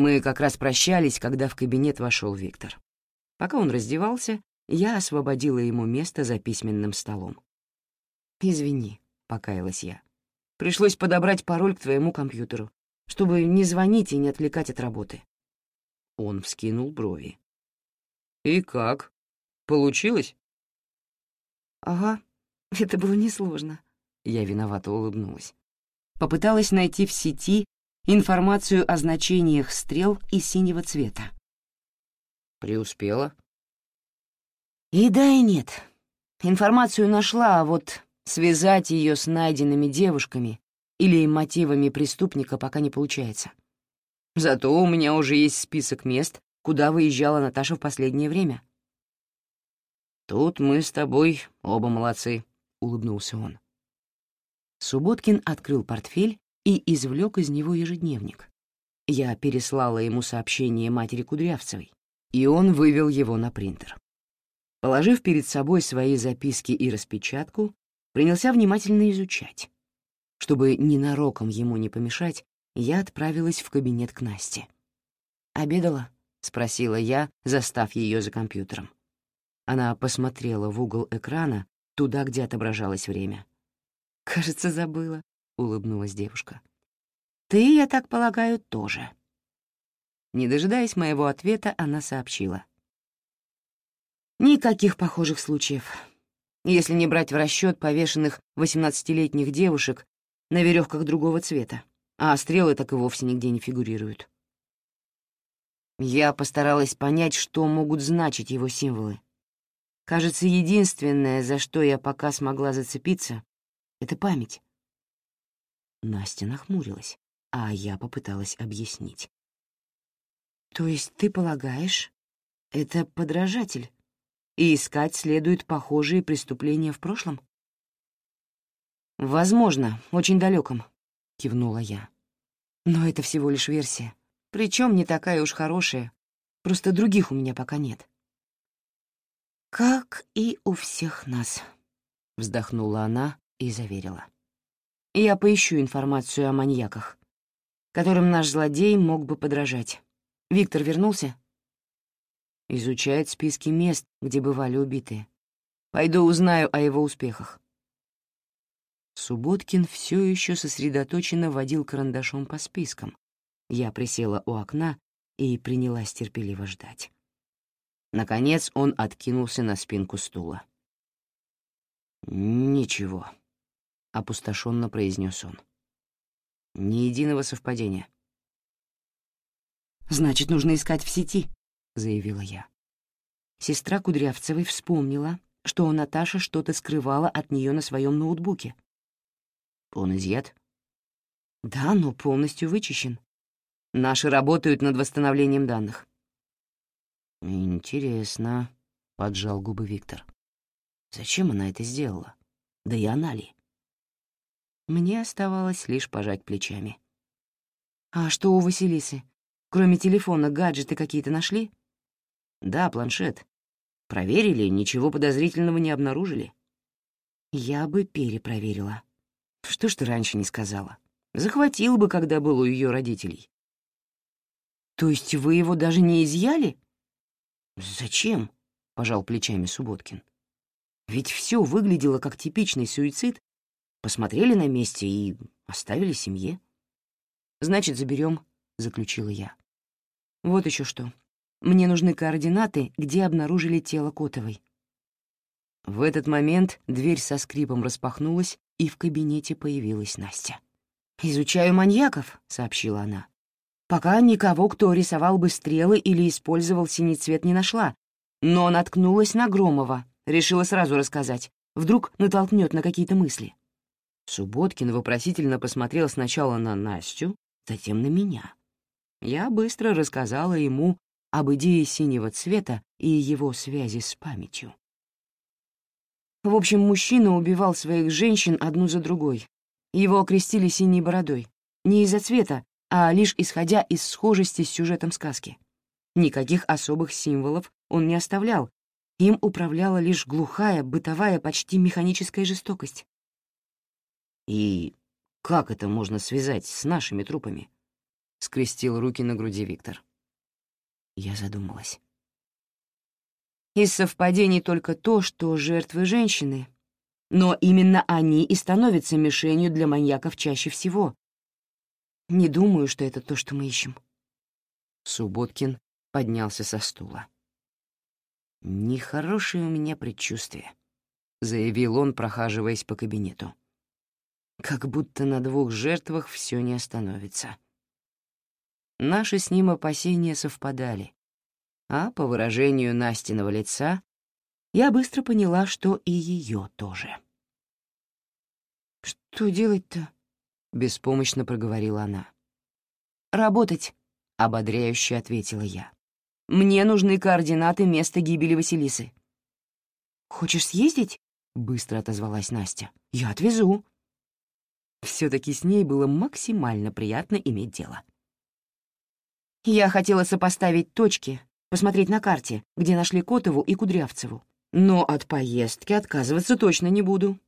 Мы как раз прощались, когда в кабинет вошел Виктор. Пока он раздевался, я освободила ему место за письменным столом. «Извини», — покаялась я. «Пришлось подобрать пароль к твоему компьютеру, чтобы не звонить и не отвлекать от работы». Он вскинул брови. «И как? Получилось?» «Ага, это было несложно». Я виновато улыбнулась. Попыталась найти в сети информацию о значениях стрел и синего цвета. Преуспела? И да, и нет. Информацию нашла, а вот связать ее с найденными девушками или мотивами преступника пока не получается. Зато у меня уже есть список мест, куда выезжала Наташа в последнее время. «Тут мы с тобой оба молодцы», — улыбнулся он. Субботкин открыл портфель и извлек из него ежедневник. Я переслала ему сообщение матери Кудрявцевой, и он вывел его на принтер. Положив перед собой свои записки и распечатку, принялся внимательно изучать. Чтобы ненароком ему не помешать, я отправилась в кабинет к Насте. «Обедала?» — спросила я, застав ее за компьютером. Она посмотрела в угол экрана, туда, где отображалось время. «Кажется, забыла», — улыбнулась девушка. «Ты, я так полагаю, тоже». Не дожидаясь моего ответа, она сообщила. «Никаких похожих случаев. Если не брать в расчет повешенных 18-летних девушек на веревках другого цвета, а стрелы так и вовсе нигде не фигурируют. Я постаралась понять, что могут значить его символы. Кажется, единственное, за что я пока смогла зацепиться, — это память. Настя нахмурилась, а я попыталась объяснить. То есть ты полагаешь, это подражатель, и искать следует похожие преступления в прошлом? Возможно, очень далеком, кивнула я. Но это всего лишь версия, причем не такая уж хорошая, просто других у меня пока нет. «Как и у всех нас», — вздохнула она и заверила. «Я поищу информацию о маньяках, которым наш злодей мог бы подражать. Виктор вернулся?» «Изучает списки мест, где бывали убитые. Пойду узнаю о его успехах». Субботкин все еще сосредоточенно водил карандашом по спискам. Я присела у окна и принялась терпеливо ждать. Наконец он откинулся на спинку стула. «Ничего», — опустошенно произнес он. «Ни единого совпадения». «Значит, нужно искать в сети», — заявила я. Сестра Кудрявцевой вспомнила, что Наташа что-то скрывала от нее на своем ноутбуке. «Он изъят?» «Да, но полностью вычищен. Наши работают над восстановлением данных. «Интересно», — поджал губы Виктор. «Зачем она это сделала? Да и она ли?» Мне оставалось лишь пожать плечами. «А что у Василисы? Кроме телефона, гаджеты какие-то нашли?» «Да, планшет. Проверили, ничего подозрительного не обнаружили». «Я бы перепроверила. Что ж ты раньше не сказала? Захватил бы, когда был у ее родителей». «То есть вы его даже не изъяли?» «Зачем?» — пожал плечами Субботкин. «Ведь все выглядело как типичный суицид. Посмотрели на месте и оставили семье». «Значит, заберем», — заключила я. «Вот еще что. Мне нужны координаты, где обнаружили тело Котовой». В этот момент дверь со скрипом распахнулась, и в кабинете появилась Настя. «Изучаю маньяков», — сообщила она. Пока никого, кто рисовал бы стрелы или использовал синий цвет, не нашла. Но наткнулась на Громова, решила сразу рассказать. Вдруг натолкнет на какие-то мысли. Субботкин вопросительно посмотрел сначала на Настю, затем на меня. Я быстро рассказала ему об идее синего цвета и его связи с памятью. В общем, мужчина убивал своих женщин одну за другой. Его окрестили синей бородой. Не из-за цвета, а лишь исходя из схожести с сюжетом сказки. Никаких особых символов он не оставлял, им управляла лишь глухая, бытовая, почти механическая жестокость. И как это можно связать с нашими трупами? скрестил руки на груди Виктор. Я задумалась. Из совпадений только то, что жертвы женщины, но именно они и становятся мишенью для маньяков чаще всего. Не думаю, что это то, что мы ищем. Субботкин поднялся со стула. «Нехорошее у меня предчувствие», — заявил он, прохаживаясь по кабинету. «Как будто на двух жертвах все не остановится». Наши с ним опасения совпадали, а по выражению Настиного лица я быстро поняла, что и ее тоже. «Что делать-то?» — беспомощно проговорила она. «Работать», — ободряюще ответила я. «Мне нужны координаты места гибели Василисы». «Хочешь съездить?» — быстро отозвалась Настя. «Я отвезу». Все-таки с ней было максимально приятно иметь дело. Я хотела сопоставить точки, посмотреть на карте, где нашли Котову и Кудрявцеву. Но от поездки отказываться точно не буду.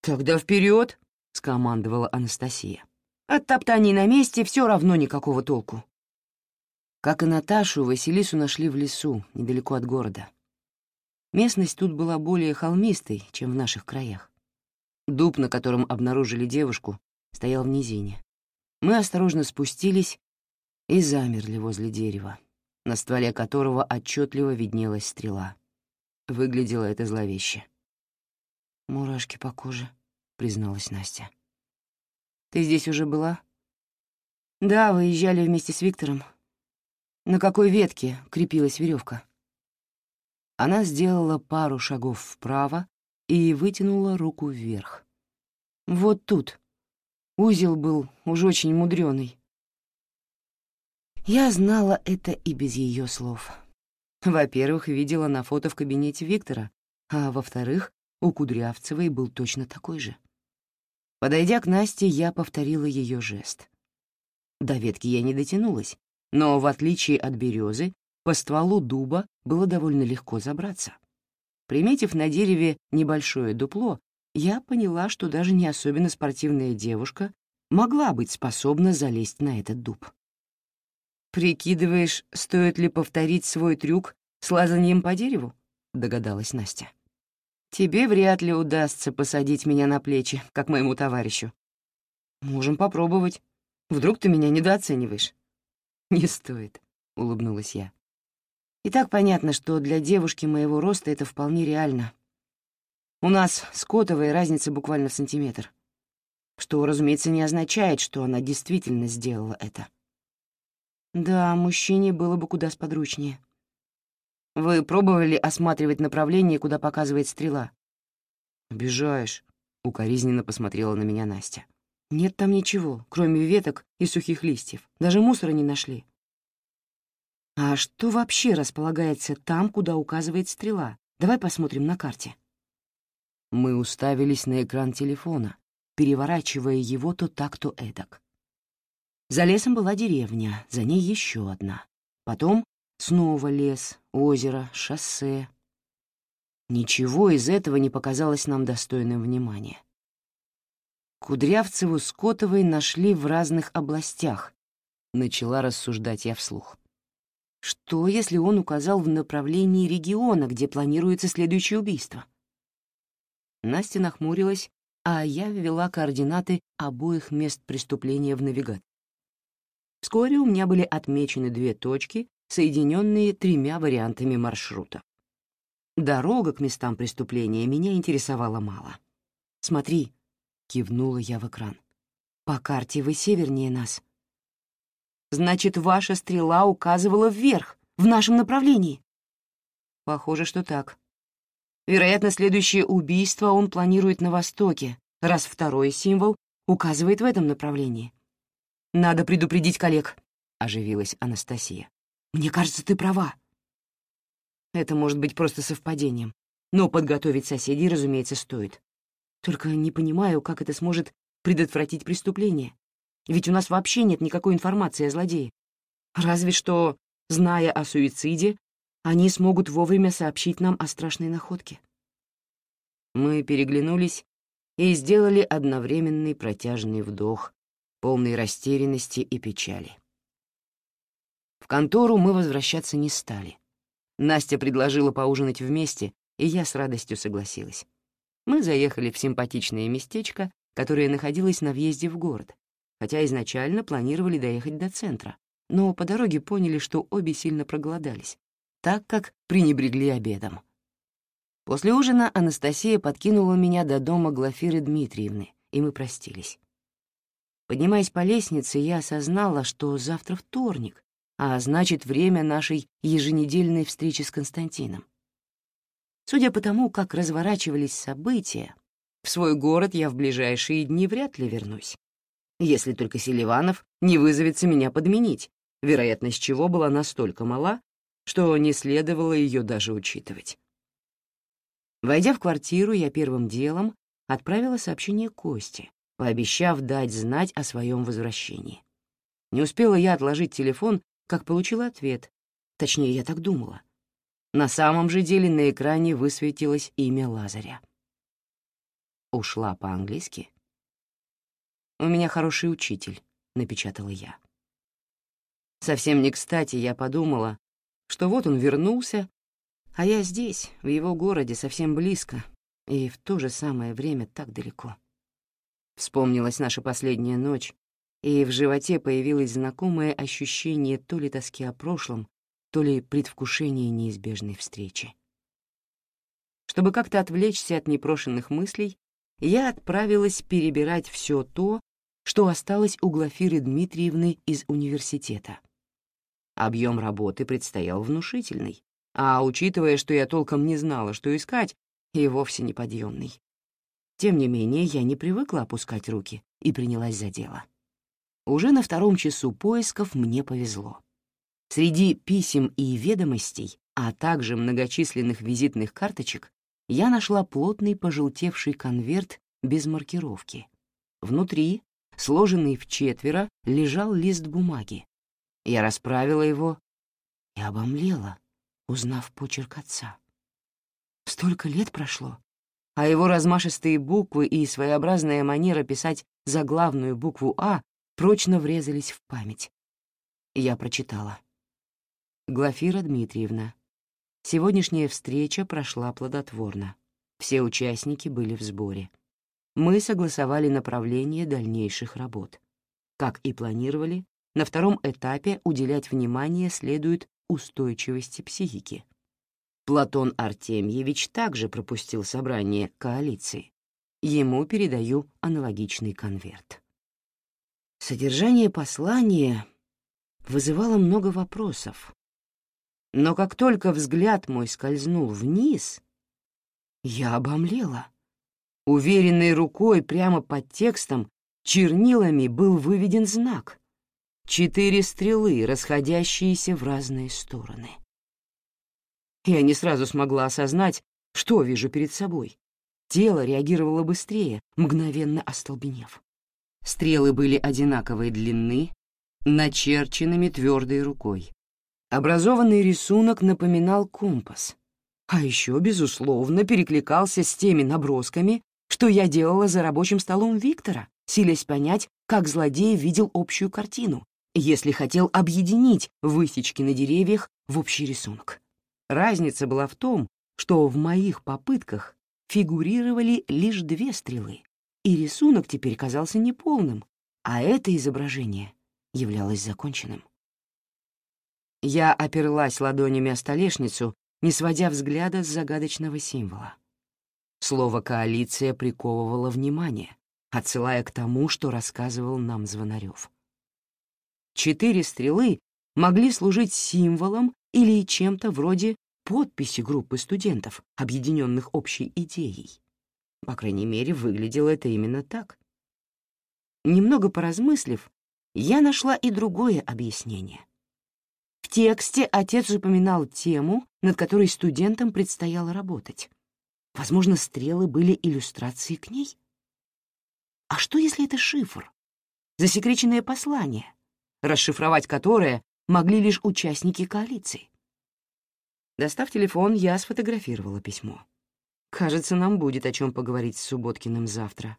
«Тогда вперед!» — скомандовала Анастасия. От топтаний на месте все равно никакого толку. Как и Наташу, Василису нашли в лесу, недалеко от города. Местность тут была более холмистой, чем в наших краях. Дуб, на котором обнаружили девушку, стоял в низине. Мы осторожно спустились и замерли возле дерева, на стволе которого отчетливо виднелась стрела. Выглядело это зловеще. «Мурашки по коже», — призналась Настя. «Ты здесь уже была?» «Да, выезжали вместе с Виктором. На какой ветке крепилась веревка?» Она сделала пару шагов вправо и вытянула руку вверх. «Вот тут. Узел был уж очень мудрёный. Я знала это и без ее слов. Во-первых, видела на фото в кабинете Виктора, а во-вторых, у Кудрявцевой был точно такой же. Подойдя к Насте, я повторила ее жест. До ветки я не дотянулась, но, в отличие от березы, по стволу дуба было довольно легко забраться. Приметив на дереве небольшое дупло, я поняла, что даже не особенно спортивная девушка могла быть способна залезть на этот дуб. «Прикидываешь, стоит ли повторить свой трюк с лазанием по дереву?» — догадалась Настя. «Тебе вряд ли удастся посадить меня на плечи, как моему товарищу. Можем попробовать. Вдруг ты меня недооцениваешь?» «Не стоит», — улыбнулась я. «И так понятно, что для девушки моего роста это вполне реально. У нас с разница буквально в сантиметр, что, разумеется, не означает, что она действительно сделала это». Да, мужчине было бы куда сподручнее. Вы пробовали осматривать направление, куда показывает стрела? Обижаешь, укоризненно посмотрела на меня Настя. Нет там ничего, кроме веток и сухих листьев. Даже мусора не нашли. А что вообще располагается там, куда указывает стрела? Давай посмотрим на карте. Мы уставились на экран телефона, переворачивая его то так, то эдак. За лесом была деревня, за ней еще одна. Потом снова лес, озеро, шоссе. Ничего из этого не показалось нам достойным внимания. Кудрявцеву с нашли в разных областях, начала рассуждать я вслух. Что, если он указал в направлении региона, где планируется следующее убийство? Настя нахмурилась, а я ввела координаты обоих мест преступления в навигатор. Вскоре у меня были отмечены две точки, соединенные тремя вариантами маршрута. Дорога к местам преступления меня интересовала мало. «Смотри», — кивнула я в экран, — «по карте вы севернее нас». «Значит, ваша стрела указывала вверх, в нашем направлении?» «Похоже, что так. Вероятно, следующее убийство он планирует на востоке, раз второй символ указывает в этом направлении. «Надо предупредить коллег», — оживилась Анастасия. «Мне кажется, ты права». Это может быть просто совпадением, но подготовить соседей, разумеется, стоит. Только не понимаю, как это сможет предотвратить преступление. Ведь у нас вообще нет никакой информации о злодее. Разве что, зная о суициде, они смогут вовремя сообщить нам о страшной находке. Мы переглянулись и сделали одновременный протяжный вдох, полной растерянности и печали. контору мы возвращаться не стали. Настя предложила поужинать вместе, и я с радостью согласилась. Мы заехали в симпатичное местечко, которое находилось на въезде в город, хотя изначально планировали доехать до центра, но по дороге поняли, что обе сильно проголодались, так как пренебрегли обедом. После ужина Анастасия подкинула меня до дома Глафиры Дмитриевны, и мы простились. Поднимаясь по лестнице, я осознала, что завтра вторник, а значит, время нашей еженедельной встречи с Константином. Судя по тому, как разворачивались события, в свой город я в ближайшие дни вряд ли вернусь. Если только Селиванов не вызовется меня подменить, вероятность чего была настолько мала, что не следовало ее даже учитывать. Войдя в квартиру, я первым делом отправила сообщение Косте, пообещав дать знать о своем возвращении. Не успела я отложить телефон, как получила ответ. Точнее, я так думала. На самом же деле на экране высветилось имя Лазаря. Ушла по-английски. «У меня хороший учитель», — напечатала я. Совсем не кстати я подумала, что вот он вернулся а я здесь, в его городе, совсем близко, и в то же самое время так далеко. Вспомнилась наша последняя ночь, и в животе появилось знакомое ощущение то ли тоски о прошлом, то ли предвкушения неизбежной встречи. Чтобы как-то отвлечься от непрошенных мыслей, я отправилась перебирать все то, что осталось у Глафиры Дмитриевны из университета. Объем работы предстоял внушительный, а учитывая, что я толком не знала, что искать, и вовсе неподъемный. Тем не менее, я не привыкла опускать руки и принялась за дело. Уже на втором часу поисков мне повезло. Среди писем и ведомостей, а также многочисленных визитных карточек, я нашла плотный пожелтевший конверт без маркировки. Внутри, сложенный в четверо, лежал лист бумаги. Я расправила его и обомлела узнав почерк отца. Столько лет прошло, а его размашистые буквы и своеобразная манера писать заглавную букву «А» прочно врезались в память. Я прочитала. Глафира Дмитриевна. Сегодняшняя встреча прошла плодотворно. Все участники были в сборе. Мы согласовали направление дальнейших работ. Как и планировали, на втором этапе уделять внимание следует устойчивости психики. Платон Артемьевич также пропустил собрание коалиции. Ему передаю аналогичный конверт. Содержание послания вызывало много вопросов. Но как только взгляд мой скользнул вниз, я обомлела. Уверенной рукой прямо под текстом чернилами был выведен знак. Четыре стрелы, расходящиеся в разные стороны. Я не сразу смогла осознать, что вижу перед собой. Тело реагировало быстрее, мгновенно остолбенев. Стрелы были одинаковой длины, начерченными твердой рукой. Образованный рисунок напоминал компас, а еще, безусловно, перекликался с теми набросками, что я делала за рабочим столом Виктора, силясь понять, как злодей видел общую картину, если хотел объединить высечки на деревьях в общий рисунок. Разница была в том, что в моих попытках фигурировали лишь две стрелы, и рисунок теперь казался неполным, а это изображение являлось законченным. Я оперлась ладонями о столешницу, не сводя взгляда с загадочного символа. Слово «коалиция» приковывало внимание, отсылая к тому, что рассказывал нам Звонарев. Четыре стрелы могли служить символом или чем-то вроде подписи группы студентов, объединенных общей идеей. По крайней мере, выглядело это именно так. Немного поразмыслив, я нашла и другое объяснение. В тексте отец упоминал тему, над которой студентам предстояло работать. Возможно, стрелы были иллюстрацией к ней? А что, если это шифр? Засекреченное послание, расшифровать которое могли лишь участники коалиции. Достав телефон, я сфотографировала письмо. Кажется, нам будет о чем поговорить с Субботкиным завтра.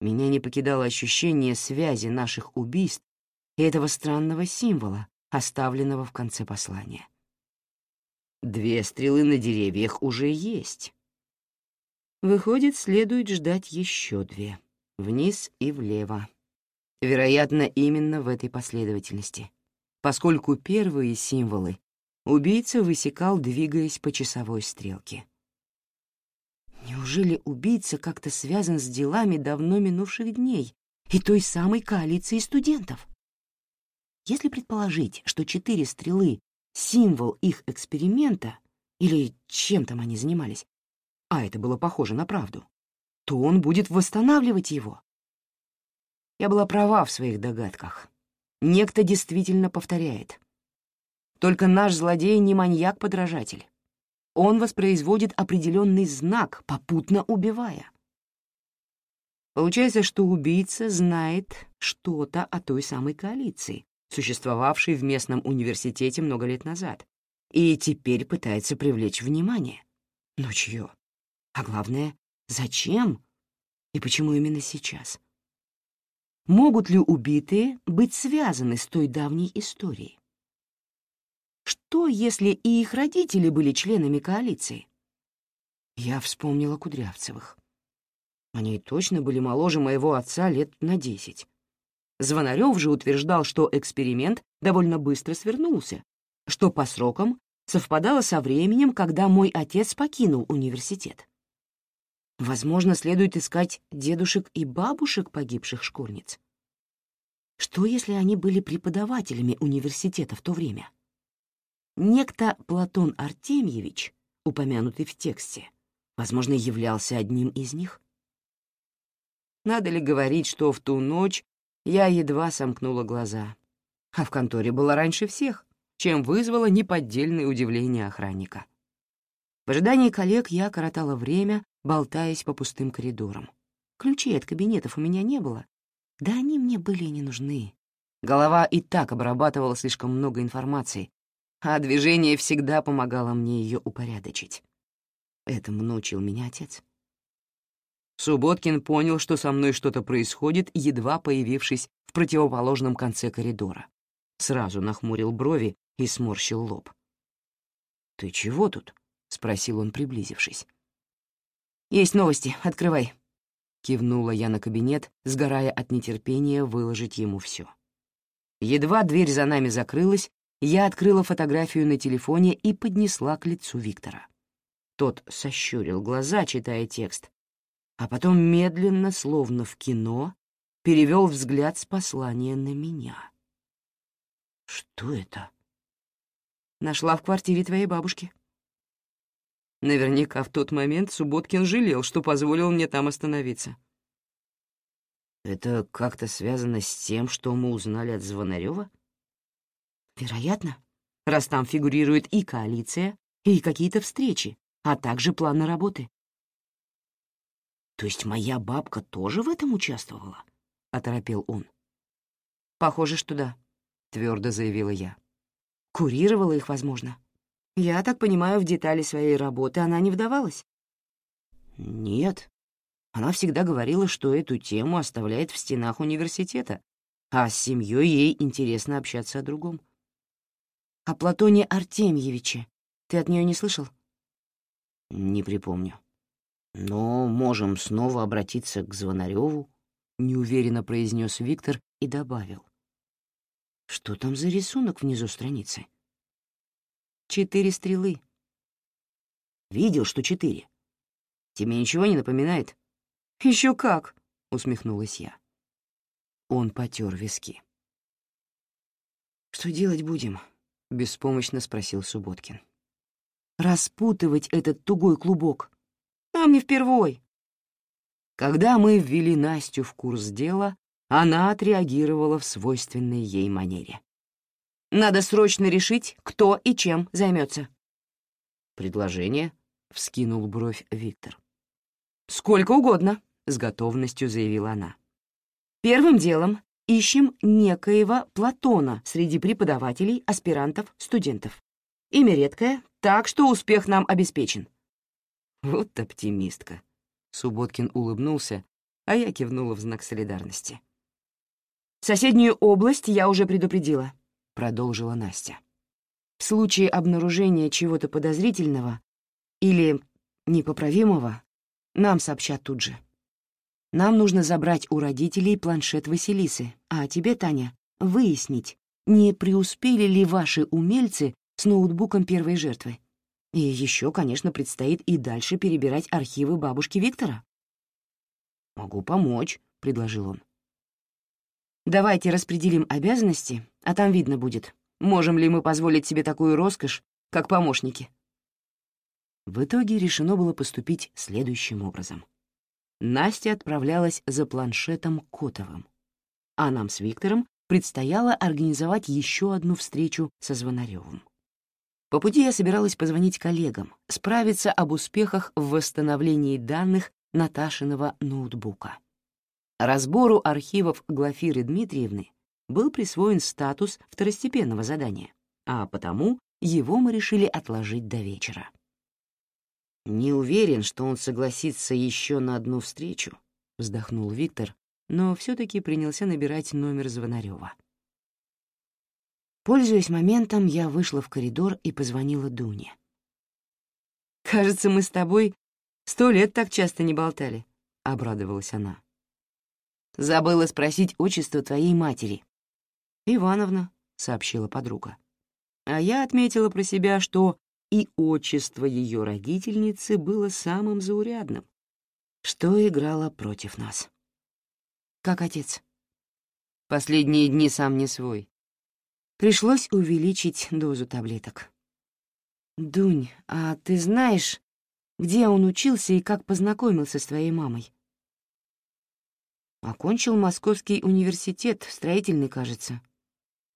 Меня не покидало ощущение связи наших убийств и этого странного символа, оставленного в конце послания. Две стрелы на деревьях уже есть. Выходит, следует ждать еще две, вниз и влево. Вероятно, именно в этой последовательности, поскольку первые символы убийца высекал, двигаясь по часовой стрелке. Неужели убийца как-то связан с делами давно минувших дней и той самой коалиции студентов? Если предположить, что четыре стрелы — символ их эксперимента, или чем там они занимались, а это было похоже на правду, то он будет восстанавливать его. Я была права в своих догадках. Некто действительно повторяет. Только наш злодей не маньяк-подражатель. Он воспроизводит определенный знак, попутно убивая. Получается, что убийца знает что-то о той самой коалиции, существовавшей в местном университете много лет назад, и теперь пытается привлечь внимание. Но чье? А главное, зачем и почему именно сейчас? Могут ли убитые быть связаны с той давней историей? Что, если и их родители были членами коалиции? Я вспомнила Кудрявцевых. Они точно были моложе моего отца лет на десять. Звонарев же утверждал, что эксперимент довольно быстро свернулся, что по срокам совпадало со временем, когда мой отец покинул университет. Возможно, следует искать дедушек и бабушек погибших школьниц. Что, если они были преподавателями университета в то время? Некто Платон Артемьевич, упомянутый в тексте, возможно, являлся одним из них? Надо ли говорить, что в ту ночь я едва сомкнула глаза, а в конторе была раньше всех, чем вызвало неподдельное удивление охранника. В ожидании коллег я коротала время, болтаясь по пустым коридорам. Ключей от кабинетов у меня не было. Да они мне были не нужны. Голова и так обрабатывала слишком много информации, а движение всегда помогало мне ее упорядочить. Этому научил меня отец. Субботкин понял, что со мной что-то происходит, едва появившись в противоположном конце коридора. Сразу нахмурил брови и сморщил лоб. «Ты чего тут?» — спросил он, приблизившись. «Есть новости, открывай», — кивнула я на кабинет, сгорая от нетерпения выложить ему все. Едва дверь за нами закрылась, я открыла фотографию на телефоне и поднесла к лицу Виктора. Тот сощурил глаза, читая текст, а потом медленно, словно в кино, перевел взгляд с послания на меня. «Что это?» «Нашла в квартире твоей бабушки», Наверняка в тот момент Субботкин жалел, что позволил мне там остановиться. Это как-то связано с тем, что мы узнали от Звонарева? Вероятно, раз там фигурирует и коалиция, и какие-то встречи, а также планы работы. То есть моя бабка тоже в этом участвовала? — оторопел он. «Похоже, что да», — твердо заявила я. «Курировала их, возможно. Я так понимаю, в детали своей работы она не вдавалась? Нет. Она всегда говорила, что эту тему оставляет в стенах университета, а с семьей ей интересно общаться о другом. О Платоне Артемьевиче ты от нее не слышал? Не припомню. Но можем снова обратиться к Звонареву, неуверенно произнес Виктор и добавил. Что там за рисунок внизу страницы? Четыре стрелы. Видел, что четыре. Тебе ничего не напоминает? Еще как, усмехнулась я. Он потер виски. Что делать будем? беспомощно спросил Субботкин. Распутывать этот тугой клубок. Нам не впервой. Когда мы ввели Настю в курс дела, она отреагировала в свойственной ей манере. Надо срочно решить, кто и чем займется. «Предложение?» — вскинул бровь Виктор. «Сколько угодно», — с готовностью заявила она. «Первым делом ищем некоего Платона среди преподавателей, аспирантов, студентов. Имя редкое, так что успех нам обеспечен». «Вот оптимистка», — Субботкин улыбнулся, а я кивнула в знак солидарности. «Соседнюю область я уже предупредила. — продолжила Настя. «В случае обнаружения чего-то подозрительного или непоправимого нам сообщат тут же. Нам нужно забрать у родителей планшет Василисы, а тебе, Таня, выяснить, не преуспели ли ваши умельцы с ноутбуком первой жертвы. И еще, конечно, предстоит и дальше перебирать архивы бабушки Виктора. «Могу помочь», — предложил он. «Давайте распределим обязанности, а там видно будет, можем ли мы позволить себе такую роскошь, как помощники». В итоге решено было поступить следующим образом. Настя отправлялась за планшетом Котовым, а нам с Виктором предстояло организовать еще одну встречу со Звонаревым. По пути я собиралась позвонить коллегам, справиться об успехах в восстановлении данных Наташиного ноутбука. Разбору архивов Глафиры Дмитриевны был присвоен статус второстепенного задания, а потому его мы решили отложить до вечера. «Не уверен, что он согласится еще на одну встречу», — вздохнул Виктор, но все таки принялся набирать номер Звонарева. Пользуясь моментом, я вышла в коридор и позвонила Дуне. «Кажется, мы с тобой сто лет так часто не болтали», — обрадовалась она. «Забыла спросить отчество твоей матери». «Ивановна», — сообщила подруга. А я отметила про себя, что и отчество ее родительницы было самым заурядным, что играло против нас. «Как отец?» «Последние дни сам не свой. Пришлось увеличить дозу таблеток. «Дунь, а ты знаешь, где он учился и как познакомился с твоей мамой?» Окончил Московский университет, строительный, кажется.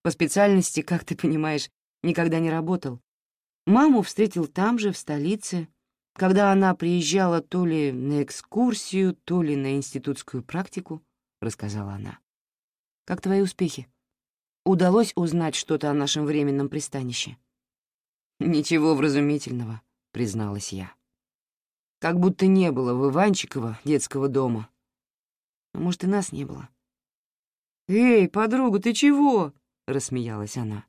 По специальности, как ты понимаешь, никогда не работал. Маму встретил там же, в столице, когда она приезжала то ли на экскурсию, то ли на институтскую практику, — рассказала она. «Как твои успехи?» удалось узнать что-то о нашем временном пристанище?» «Ничего вразумительного», — призналась я. «Как будто не было в Иванчиково детского дома. А может, и нас не было». «Эй, подруга, ты чего?» — рассмеялась она.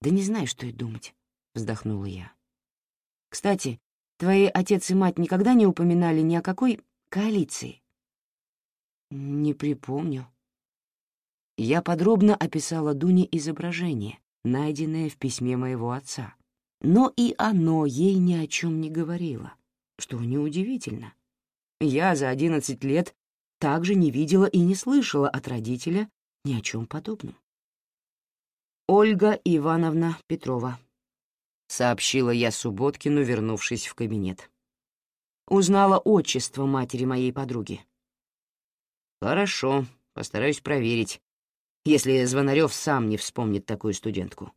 «Да не знаю, что и думать», — вздохнула я. «Кстати, твои отец и мать никогда не упоминали ни о какой коалиции?» «Не припомню», я подробно описала Дуне изображение, найденное в письме моего отца. Но и оно ей ни о чем не говорило, что неудивительно. Я за одиннадцать лет также не видела и не слышала от родителя ни о чем подобном. «Ольга Ивановна Петрова», — сообщила я Субботкину, вернувшись в кабинет. Узнала отчество матери моей подруги. «Хорошо, постараюсь проверить, если Звонарев сам не вспомнит такую студентку.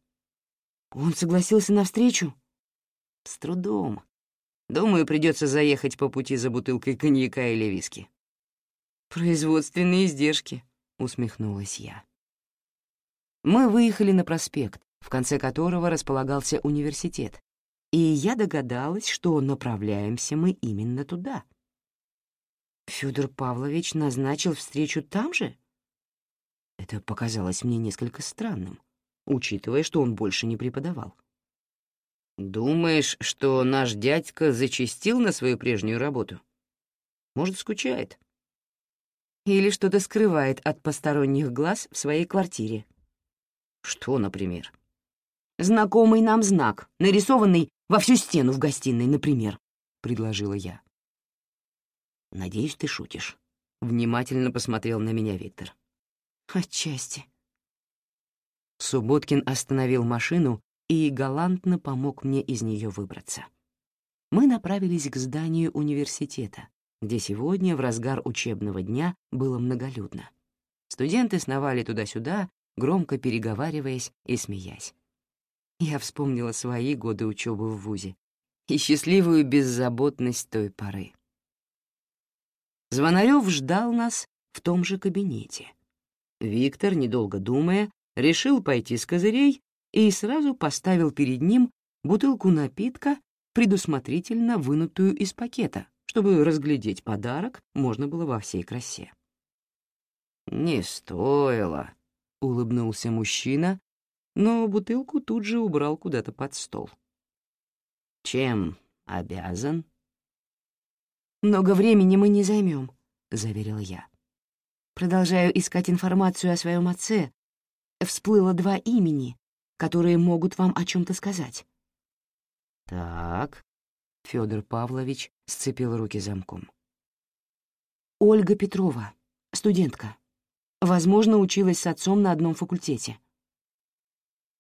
Он согласился на встречу? С трудом. Думаю, придется заехать по пути за бутылкой коньяка или виски. Производственные издержки, усмехнулась я. Мы выехали на проспект, в конце которого располагался университет, и я догадалась, что направляемся мы именно туда. Федор Павлович назначил встречу там же? Это показалось мне несколько странным, учитывая, что он больше не преподавал. «Думаешь, что наш дядька зачастил на свою прежнюю работу? Может, скучает?» «Или что-то скрывает от посторонних глаз в своей квартире?» «Что, например?» «Знакомый нам знак, нарисованный во всю стену в гостиной, например», — предложила я. «Надеюсь, ты шутишь», — внимательно посмотрел на меня Виктор. Отчасти. Субботкин остановил машину и галантно помог мне из нее выбраться. Мы направились к зданию университета, где сегодня, в разгар учебного дня, было многолюдно. Студенты сновали туда-сюда, громко переговариваясь и смеясь. Я вспомнила свои годы учебы в ВУЗе и счастливую беззаботность той поры. Звонарев ждал нас в том же кабинете — Виктор, недолго думая, решил пойти с козырей и сразу поставил перед ним бутылку напитка, предусмотрительно вынутую из пакета, чтобы разглядеть подарок можно было во всей красе. «Не стоило», — улыбнулся мужчина, но бутылку тут же убрал куда-то под стол. «Чем обязан?» «Много времени мы не займем», — заверил я. Продолжаю искать информацию о своем отце. Всплыло два имени, которые могут вам о чем-то сказать. «Так», — Федор Павлович сцепил руки замком. «Ольга Петрова, студентка. Возможно, училась с отцом на одном факультете».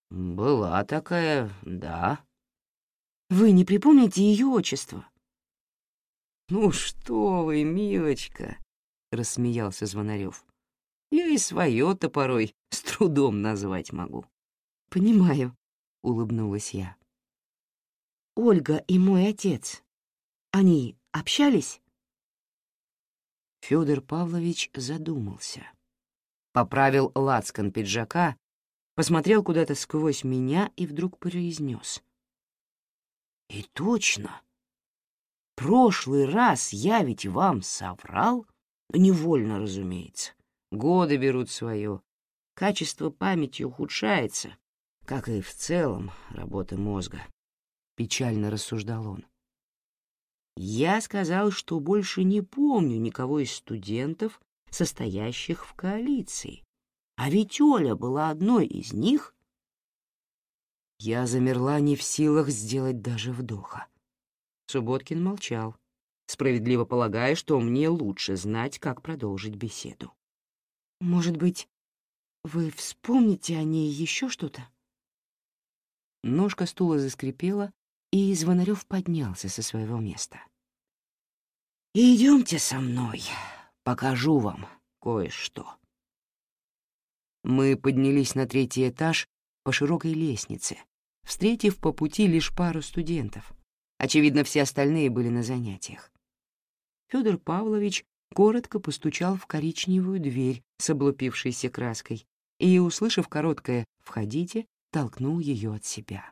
«Была такая, да». «Вы не припомните ее отчество?» «Ну что вы, милочка!» — рассмеялся Звонарев. «Я и свое-то порой с трудом назвать могу». «Понимаю», — улыбнулась я. «Ольга и мой отец, они общались?» Федор Павлович задумался. Поправил лацкан пиджака, посмотрел куда-то сквозь меня и вдруг произнес. «И точно! Прошлый раз я ведь вам соврал, невольно, разумеется. Годы берут свое, качество памяти ухудшается, как и в целом работа мозга. Печально рассуждал он. Я сказал, что больше не помню никого из студентов, состоящих в коалиции. А ведь Оля была одной из них. Я замерла не в силах сделать даже вдоха. Субботкин молчал, справедливо полагая, что мне лучше знать, как продолжить беседу. «Может быть, вы вспомните о ней еще что-то?» Ножка стула заскрипела, и Звонарев поднялся со своего места. «Идемте со мной, покажу вам кое-что». Мы поднялись на третий этаж по широкой лестнице, встретив по пути лишь пару студентов. Очевидно, все остальные были на занятиях. Федор Павлович коротко постучал в коричневую дверь с облупившейся краской и, услышав короткое «входите», толкнул ее от себя.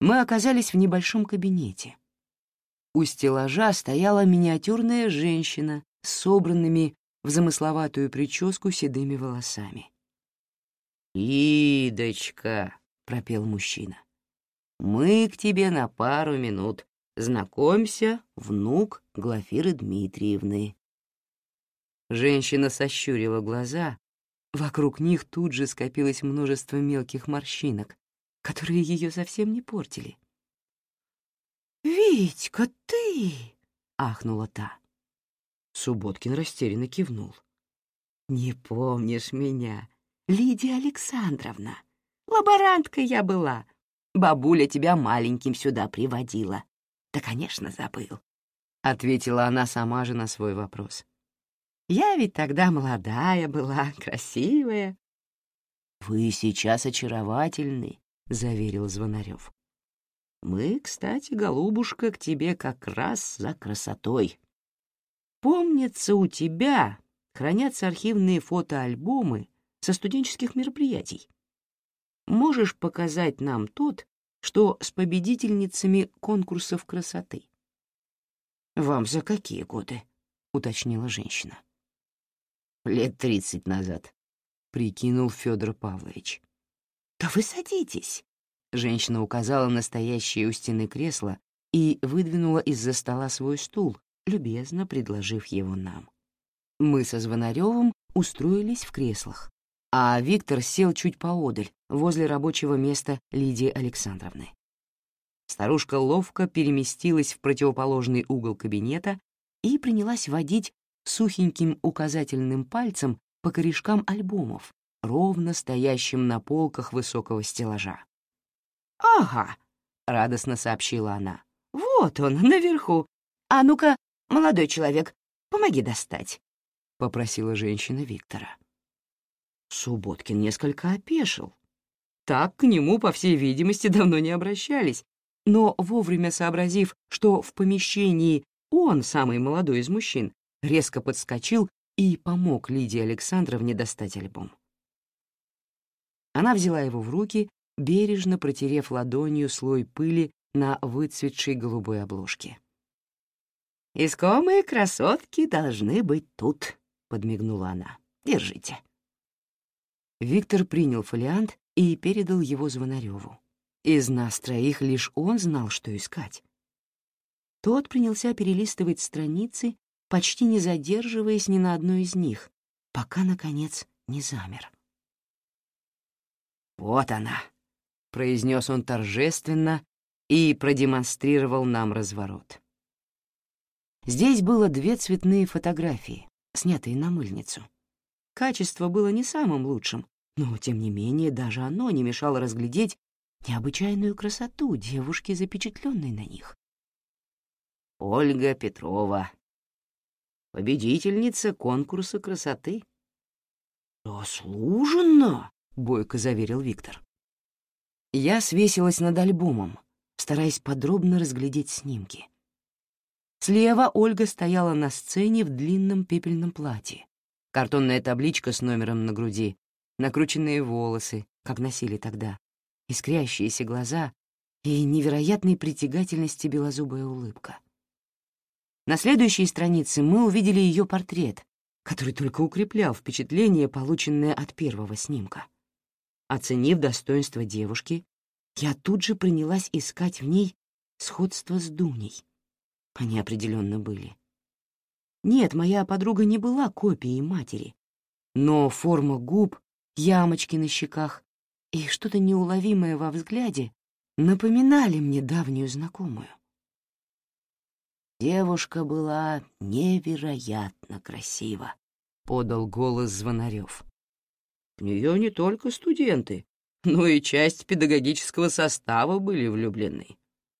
Мы оказались в небольшом кабинете. У стеллажа стояла миниатюрная женщина с собранными в замысловатую прическу седыми волосами. «Идочка», — пропел мужчина, — «мы к тебе на пару минут. Знакомься, внук Глафиры Дмитриевны». Женщина сощурила глаза, Вокруг них тут же скопилось множество мелких морщинок, которые ее совсем не портили. «Витька, ты!» — ахнула та. Субботкин растерянно кивнул. «Не помнишь меня, Лидия Александровна? Лаборанткой я была. Бабуля тебя маленьким сюда приводила. Да, конечно, забыл», — ответила она сама же на свой вопрос. Я ведь тогда молодая была, красивая. «Вы сейчас очаровательны», — заверил Звонарев. «Мы, кстати, голубушка, к тебе как раз за красотой. Помнится, у тебя хранятся архивные фотоальбомы со студенческих мероприятий. Можешь показать нам тот, что с победительницами конкурсов красоты?» «Вам за какие годы?» — уточнила женщина. Лет тридцать назад, прикинул Федор Павлович. Да вы садитесь. Женщина указала на стоящее у стены кресло и выдвинула из-за стола свой стул, любезно предложив его нам. Мы со Звонаревым устроились в креслах, а Виктор сел чуть поодаль, возле рабочего места Лидии Александровны. Старушка ловко переместилась в противоположный угол кабинета и принялась водить сухеньким указательным пальцем по корешкам альбомов, ровно стоящим на полках высокого стеллажа. «Ага», — радостно сообщила она. «Вот он, наверху. А ну-ка, молодой человек, помоги достать», — попросила женщина Виктора. Субботкин несколько опешил. Так к нему, по всей видимости, давно не обращались, но вовремя сообразив, что в помещении он самый молодой из мужчин, резко подскочил и помог Лидии Александровне достать альбом. Она взяла его в руки, бережно протерев ладонью слой пыли на выцветшей голубой обложке. «Искомые красотки должны быть тут», — подмигнула она. «Держите». Виктор принял фолиант и передал его Звонареву. Из нас троих лишь он знал, что искать. Тот принялся перелистывать страницы, почти не задерживаясь ни на одной из них, пока, наконец, не замер. «Вот она», — произнес он торжественно и продемонстрировал нам разворот. Здесь было две цветные фотографии, снятые на мыльницу. Качество было не самым лучшим, но, тем не менее, даже оно не мешало разглядеть необычайную красоту девушки, запечатленной на них. Ольга Петрова, победительница конкурса красоты. «Заслуженно!» — бойко заверил Виктор. Я свесилась над альбомом, стараясь подробно разглядеть снимки. Слева Ольга стояла на сцене в длинном пепельном платье. Картонная табличка с номером на груди, накрученные волосы, как носили тогда, искрящиеся глаза и невероятной притягательности белозубая улыбка. На следующей странице мы увидели ее портрет, который только укреплял впечатление, полученное от первого снимка. Оценив достоинство девушки, я тут же принялась искать в ней сходство с Дуней. Они определенно были. Нет, моя подруга не была копией матери, но форма губ, ямочки на щеках и что-то неуловимое во взгляде напоминали мне давнюю знакомую. Девушка была невероятно красива, — подал голос Звонарев. В нее не только студенты, но и часть педагогического состава были влюблены.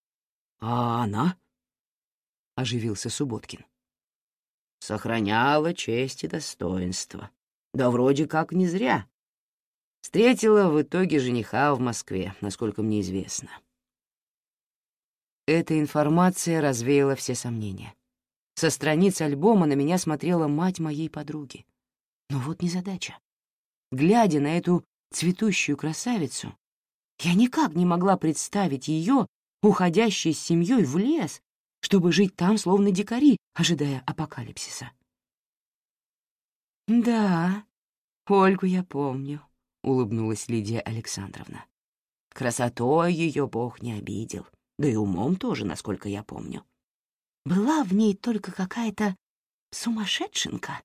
— А она? — оживился Субботкин. Сохраняла честь и достоинство. Да вроде как не зря. Встретила в итоге жениха в Москве, насколько мне известно. Эта информация развеяла все сомнения. Со страниц альбома на меня смотрела мать моей подруги. Но вот незадача. Глядя на эту цветущую красавицу, я никак не могла представить ее, уходящей с семьей в лес, чтобы жить там, словно дикари, ожидая апокалипсиса. «Да, Ольгу я помню», — улыбнулась Лидия Александровна. Красотой ее Бог не обидел, да и умом тоже, насколько я помню. Была в ней только какая-то сумасшедшенка.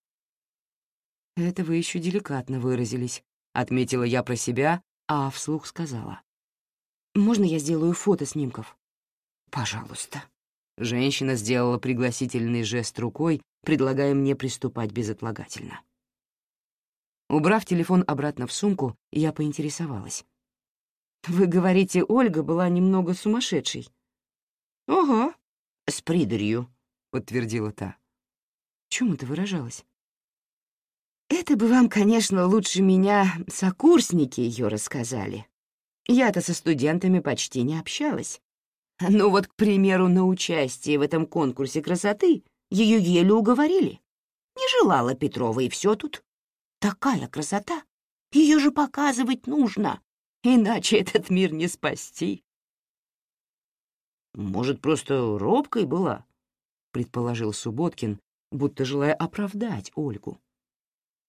«Это вы еще деликатно выразились», — отметила я про себя, а вслух сказала. «Можно я сделаю фото снимков?» «Пожалуйста». Женщина сделала пригласительный жест рукой, предлагая мне приступать безотлагательно. Убрав телефон обратно в сумку, я поинтересовалась. «Вы говорите, Ольга была немного сумасшедшей?» «Ага, с придарью», — подтвердила та. В чем это выражалось? «Это бы вам, конечно, лучше меня сокурсники ее рассказали. Я-то со студентами почти не общалась. Ну вот, к примеру, на участие в этом конкурсе красоты ее еле уговорили. Не желала Петрова, и все тут. Такая красота! Ее же показывать нужно, иначе этот мир не спасти. «Может, просто робкой была?» — предположил Субботкин, будто желая оправдать Ольгу.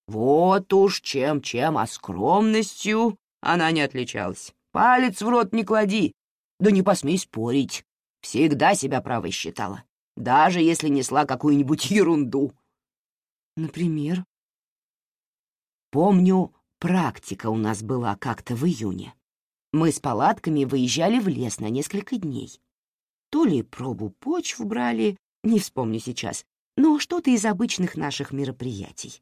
«Вот уж чем-чем, а скромностью она не отличалась. Палец в рот не клади, да не посмей спорить. Всегда себя правой считала, даже если несла какую-нибудь ерунду. Например? Помню, практика у нас была как-то в июне. Мы с палатками выезжали в лес на несколько дней. То ли пробу почв брали, не вспомню сейчас, но что-то из обычных наших мероприятий.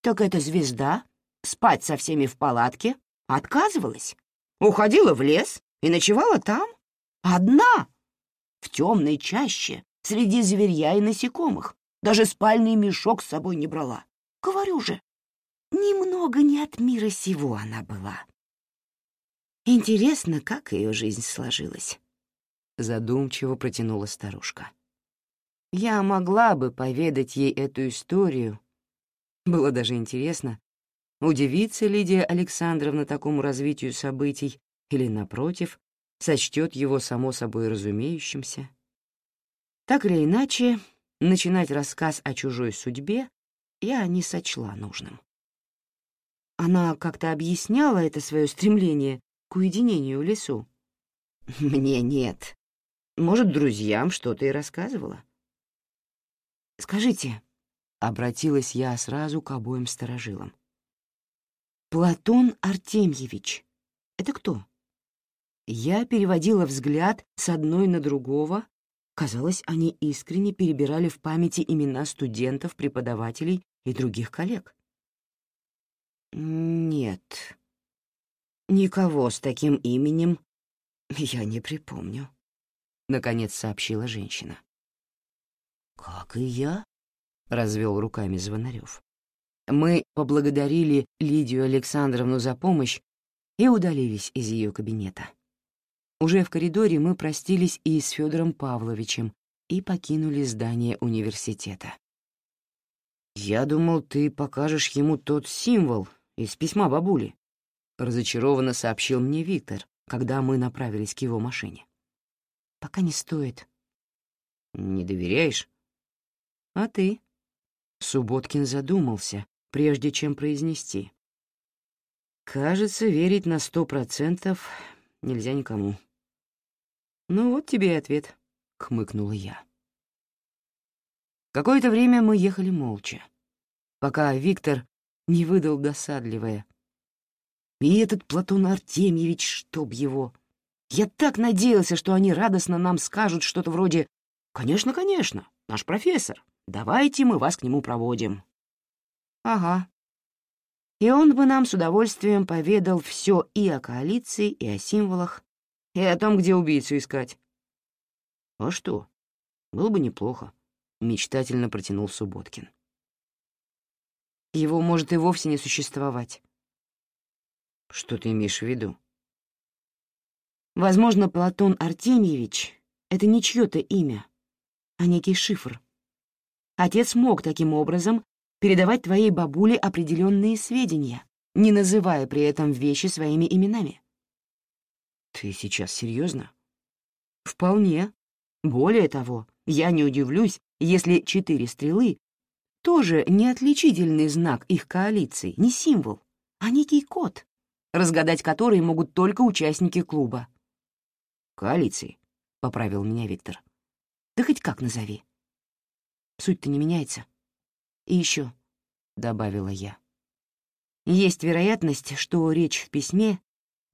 Так эта звезда спать со всеми в палатке отказывалась, уходила в лес и ночевала там. Одна, в темной чаще, среди зверья и насекомых. Даже спальный мешок с собой не брала. Говорю же, немного не от мира сего она была. Интересно, как ее жизнь сложилась. Задумчиво протянула старушка. Я могла бы поведать ей эту историю. Было даже интересно, удивится Лидия Александровна такому развитию событий или, напротив, сочтет его само собой разумеющимся. Так или иначе, начинать рассказ о чужой судьбе я не сочла нужным. Она как-то объясняла это свое стремление к уединению в лесу. Мне нет. Может, друзьям что-то и рассказывала. «Скажите», — обратилась я сразу к обоим сторожилам. «Платон Артемьевич — это кто?» Я переводила взгляд с одной на другого. Казалось, они искренне перебирали в памяти имена студентов, преподавателей и других коллег. «Нет, никого с таким именем я не припомню», — наконец сообщила женщина. «Как и я?» — развел руками Звонарев. Мы поблагодарили Лидию Александровну за помощь и удалились из ее кабинета. Уже в коридоре мы простились и с Федором Павловичем и покинули здание университета. «Я думал, ты покажешь ему тот символ из письма бабули», — разочарованно сообщил мне Виктор, когда мы направились к его машине. «Пока не стоит». «Не доверяешь?» «А ты?» Субботкин задумался, прежде чем произнести. «Кажется, верить на сто процентов нельзя никому». «Ну вот тебе и ответ», — хмыкнула я. Какое-то время мы ехали молча, пока Виктор не выдал досадливое. «И этот Платон Артемьевич, чтоб его! Я так надеялся, что они радостно нам скажут что-то вроде «Конечно, конечно, наш профессор». Давайте мы вас к нему проводим». «Ага». И он бы нам с удовольствием поведал все и о коалиции, и о символах, и о том, где убийцу искать. «А что? Было бы неплохо», — мечтательно протянул Субботкин. «Его может и вовсе не существовать». «Что ты имеешь в виду?» Возможно, Платон Артемьевич — это не чье-то имя, а некий шифр. Отец мог таким образом передавать твоей бабуле определенные сведения, не называя при этом вещи своими именами. Ты сейчас серьезно? Вполне. Более того, я не удивлюсь, если четыре стрелы тоже не отличительный знак их коалиции, не символ, а некий код, разгадать который могут только участники клуба. «Коалиции», — поправил меня Виктор. «Да хоть как назови. Суть-то не меняется. И еще, — добавила я, — есть вероятность, что речь в письме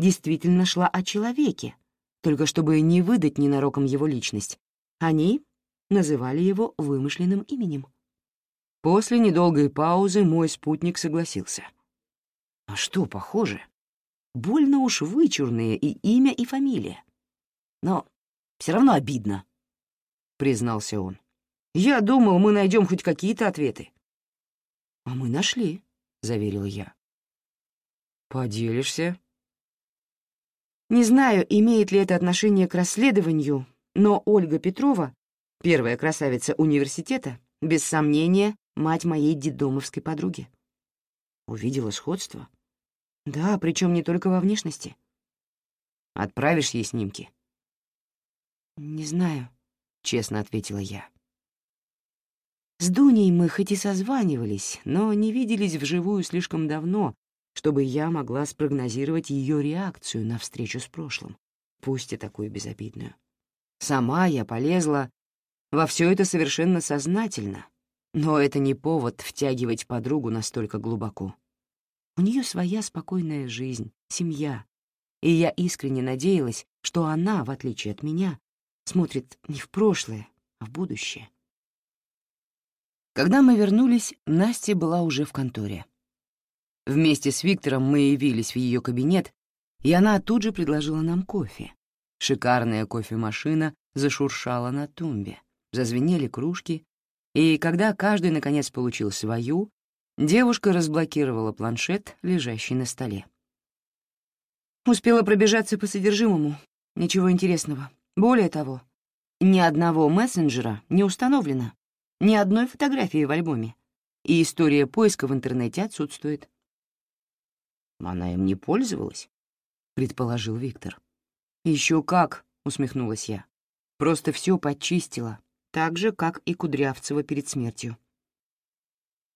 действительно шла о человеке, только чтобы не выдать ненароком его личность. Они называли его вымышленным именем. После недолгой паузы мой спутник согласился. «А что, похоже?» Больно уж вычурные и имя, и фамилия. Но все равно обидно, — признался он. Я думал, мы найдем хоть какие-то ответы. А мы нашли, — заверил я. Поделишься? Не знаю, имеет ли это отношение к расследованию, но Ольга Петрова, первая красавица университета, без сомнения, мать моей дедомовской подруги. Увидела сходство? Да, причем не только во внешности. Отправишь ей снимки? Не знаю, — честно ответила я. С Дуней мы хоть и созванивались, но не виделись вживую слишком давно, чтобы я могла спрогнозировать ее реакцию на встречу с прошлым, пусть и такую безобидную. Сама я полезла во все это совершенно сознательно, но это не повод втягивать подругу настолько глубоко. У нее своя спокойная жизнь, семья, и я искренне надеялась, что она, в отличие от меня, смотрит не в прошлое, а в будущее. Когда мы вернулись, Настя была уже в конторе. Вместе с Виктором мы явились в ее кабинет, и она тут же предложила нам кофе. Шикарная кофемашина зашуршала на тумбе, зазвенели кружки, и когда каждый, наконец, получил свою, девушка разблокировала планшет, лежащий на столе. Успела пробежаться по содержимому. Ничего интересного. Более того, ни одного мессенджера не установлено. Ни одной фотографии в альбоме. И история поиска в интернете отсутствует. «Она им не пользовалась?» — предположил Виктор. Еще как!» — усмехнулась я. «Просто все подчистила, так же, как и Кудрявцева перед смертью».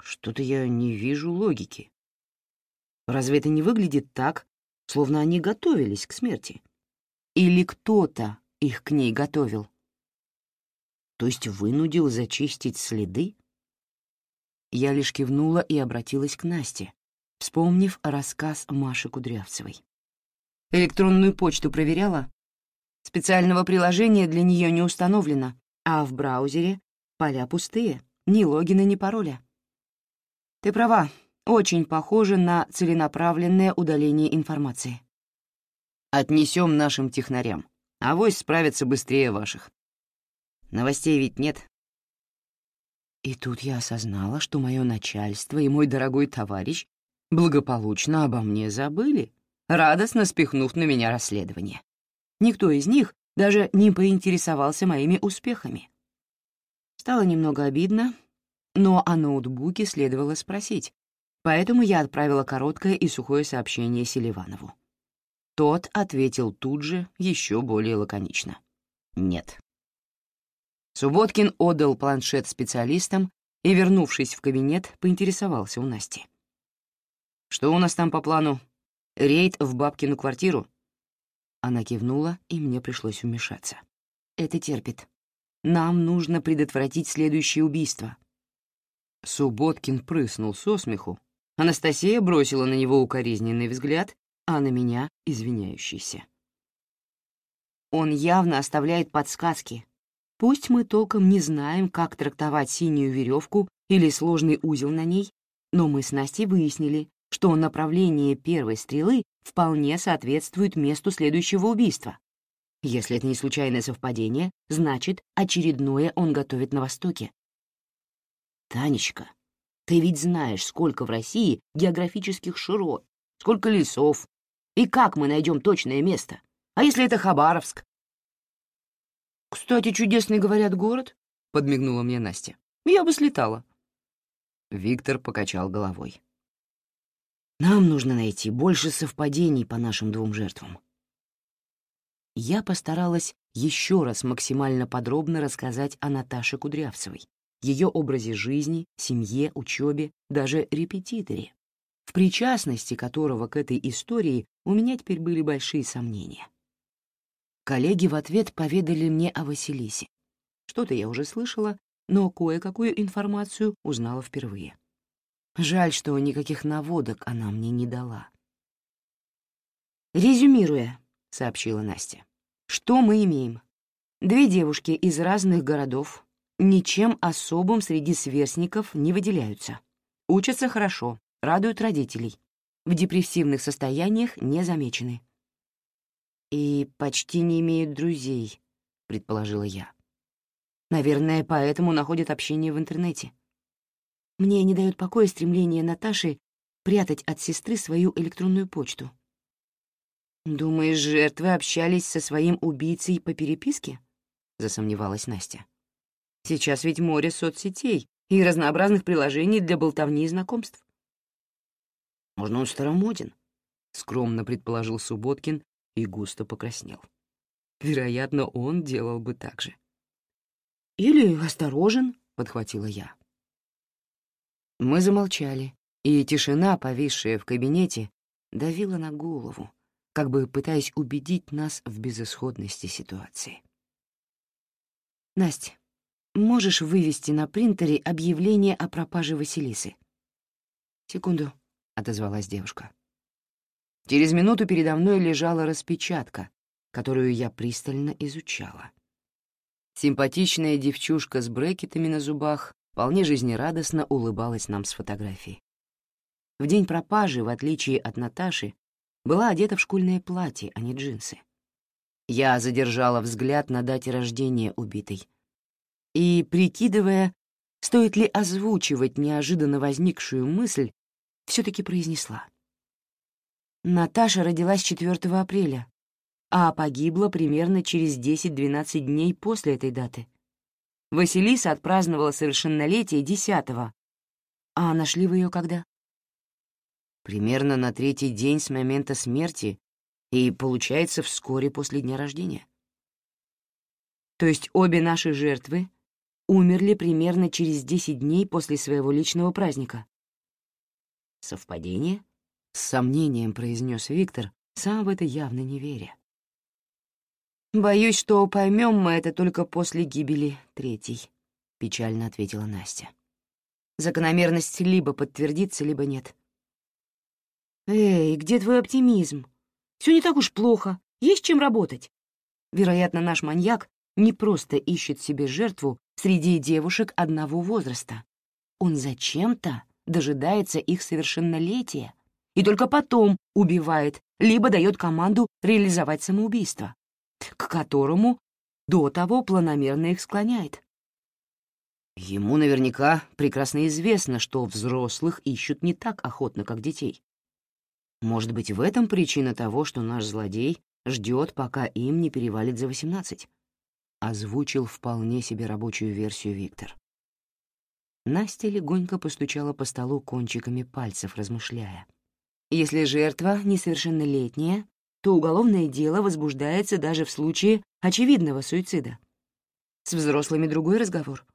«Что-то я не вижу логики». Разве это не выглядит так, словно они готовились к смерти? Или кто-то их к ней готовил? То есть вынудил зачистить следы? Я лишь кивнула и обратилась к Насте, вспомнив рассказ Маши Кудрявцевой. Электронную почту проверяла? Специального приложения для нее не установлено, а в браузере поля пустые, ни логина, ни пароля. Ты права, очень похоже на целенаправленное удаление информации. Отнесем нашим технарям. Авось справятся быстрее ваших. Новостей ведь нет. И тут я осознала, что мое начальство и мой дорогой товарищ благополучно обо мне забыли, радостно спихнув на меня расследование. Никто из них даже не поинтересовался моими успехами. Стало немного обидно, но о ноутбуке следовало спросить, поэтому я отправила короткое и сухое сообщение Селиванову. Тот ответил тут же, еще более лаконично. «Нет». Субботкин отдал планшет специалистам и, вернувшись в кабинет, поинтересовался у Насти. «Что у нас там по плану? Рейд в бабкину квартиру?» Она кивнула, и мне пришлось вмешаться. «Это терпит. Нам нужно предотвратить следующее убийство». Субботкин прыснул со смеху. Анастасия бросила на него укоризненный взгляд, а на меня — извиняющийся. Он явно оставляет подсказки. Пусть мы толком не знаем, как трактовать синюю веревку или сложный узел на ней, но мы с Настей выяснили, что направление первой стрелы вполне соответствует месту следующего убийства. Если это не случайное совпадение, значит, очередное он готовит на Востоке. Танечка, ты ведь знаешь, сколько в России географических широт, сколько лесов, и как мы найдем точное место? А если это Хабаровск? «Кстати, чудесный, говорят, город», — подмигнула мне Настя. «Я бы слетала». Виктор покачал головой. «Нам нужно найти больше совпадений по нашим двум жертвам я постаралась еще раз максимально подробно рассказать о Наташе Кудрявцевой, ее образе жизни, семье, учебе, даже репетиторе, в причастности которого к этой истории у меня теперь были большие сомнения. Коллеги в ответ поведали мне о Василисе. Что-то я уже слышала, но кое-какую информацию узнала впервые. Жаль, что никаких наводок она мне не дала. Резюмируя, сообщила Настя. «Что мы имеем? Две девушки из разных городов, ничем особым среди сверстников не выделяются. Учатся хорошо, радуют родителей. В депрессивных состояниях не замечены. «И почти не имеют друзей», — предположила я. «Наверное, поэтому находят общение в интернете. Мне не дает покоя стремление Наташи прятать от сестры свою электронную почту. «Думаешь, жертвы общались со своим убийцей по переписке?» — засомневалась Настя. «Сейчас ведь море соцсетей и разнообразных приложений для болтовни и знакомств». «Можно он старомоден», — скромно предположил Субботкин и густо покраснел. Вероятно, он делал бы так же. «Или осторожен», — подхватила я. Мы замолчали, и тишина, повисшая в кабинете, давила на голову, как бы пытаясь убедить нас в безысходности ситуации. «Настя, можешь вывести на принтере объявление о пропаже Василисы?» «Секунду», — отозвалась девушка. Через минуту передо мной лежала распечатка, которую я пристально изучала. Симпатичная девчушка с брекетами на зубах вполне жизнерадостно улыбалась нам с фотографией. В день пропажи, в отличие от Наташи, была одета в школьное платье, а не джинсы. Я задержала взгляд на дате рождения убитой и, прикидывая, стоит ли озвучивать неожиданно возникшую мысль, все-таки произнесла. Наташа родилась 4 апреля, а погибла примерно через 10-12 дней после этой даты. Василиса отпраздновала совершеннолетие 10-го, а нашли вы ее когда? примерно на третий день с момента смерти и, получается, вскоре после дня рождения. То есть обе наши жертвы умерли примерно через 10 дней после своего личного праздника. Совпадение? С сомнением произнес Виктор, сам в это явно не веря. «Боюсь, что поймем мы это только после гибели третьей», — печально ответила Настя. «Закономерность либо подтвердится, либо нет». «Эй, где твой оптимизм? Все не так уж плохо, есть чем работать. Вероятно, наш маньяк не просто ищет себе жертву среди девушек одного возраста. Он зачем-то дожидается их совершеннолетия и только потом убивает, либо дает команду реализовать самоубийство, к которому до того планомерно их склоняет. Ему наверняка прекрасно известно, что взрослых ищут не так охотно, как детей. Может быть, в этом причина того, что наш злодей ждет, пока им не перевалит за восемнадцать? Озвучил вполне себе рабочую версию Виктор. Настя легонько постучала по столу кончиками пальцев, размышляя. Если жертва несовершеннолетняя, то уголовное дело возбуждается даже в случае очевидного суицида. С взрослыми другой разговор.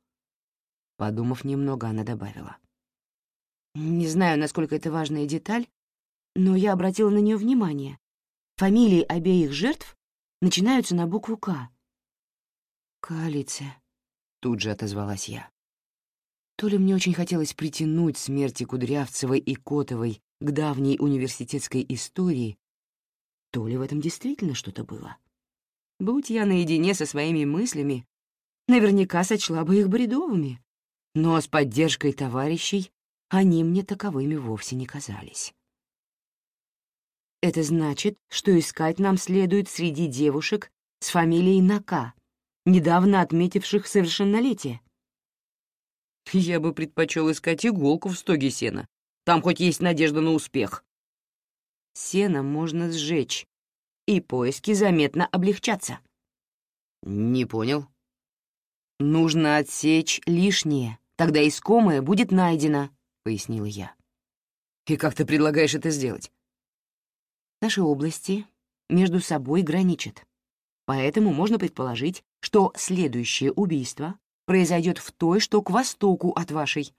Подумав немного, она добавила. Не знаю, насколько это важная деталь, но я обратила на нее внимание. Фамилии обеих жертв начинаются на букву «К». «Коалиция», — тут же отозвалась я. То ли мне очень хотелось притянуть смерти Кудрявцевой и Котовой к давней университетской истории, то ли в этом действительно что-то было. Будь я наедине со своими мыслями, наверняка сочла бы их бредовыми, но с поддержкой товарищей они мне таковыми вовсе не казались. Это значит, что искать нам следует среди девушек с фамилией Нака, недавно отметивших совершеннолетие. Я бы предпочел искать иголку в стоге сена. Там хоть есть надежда на успех. Сено можно сжечь, и поиски заметно облегчатся. Не понял. Нужно отсечь лишнее, тогда искомое будет найдено, — пояснила я. И как ты предлагаешь это сделать? Наши области между собой граничат. Поэтому можно предположить, что следующее убийство произойдет в той, что к востоку от вашей.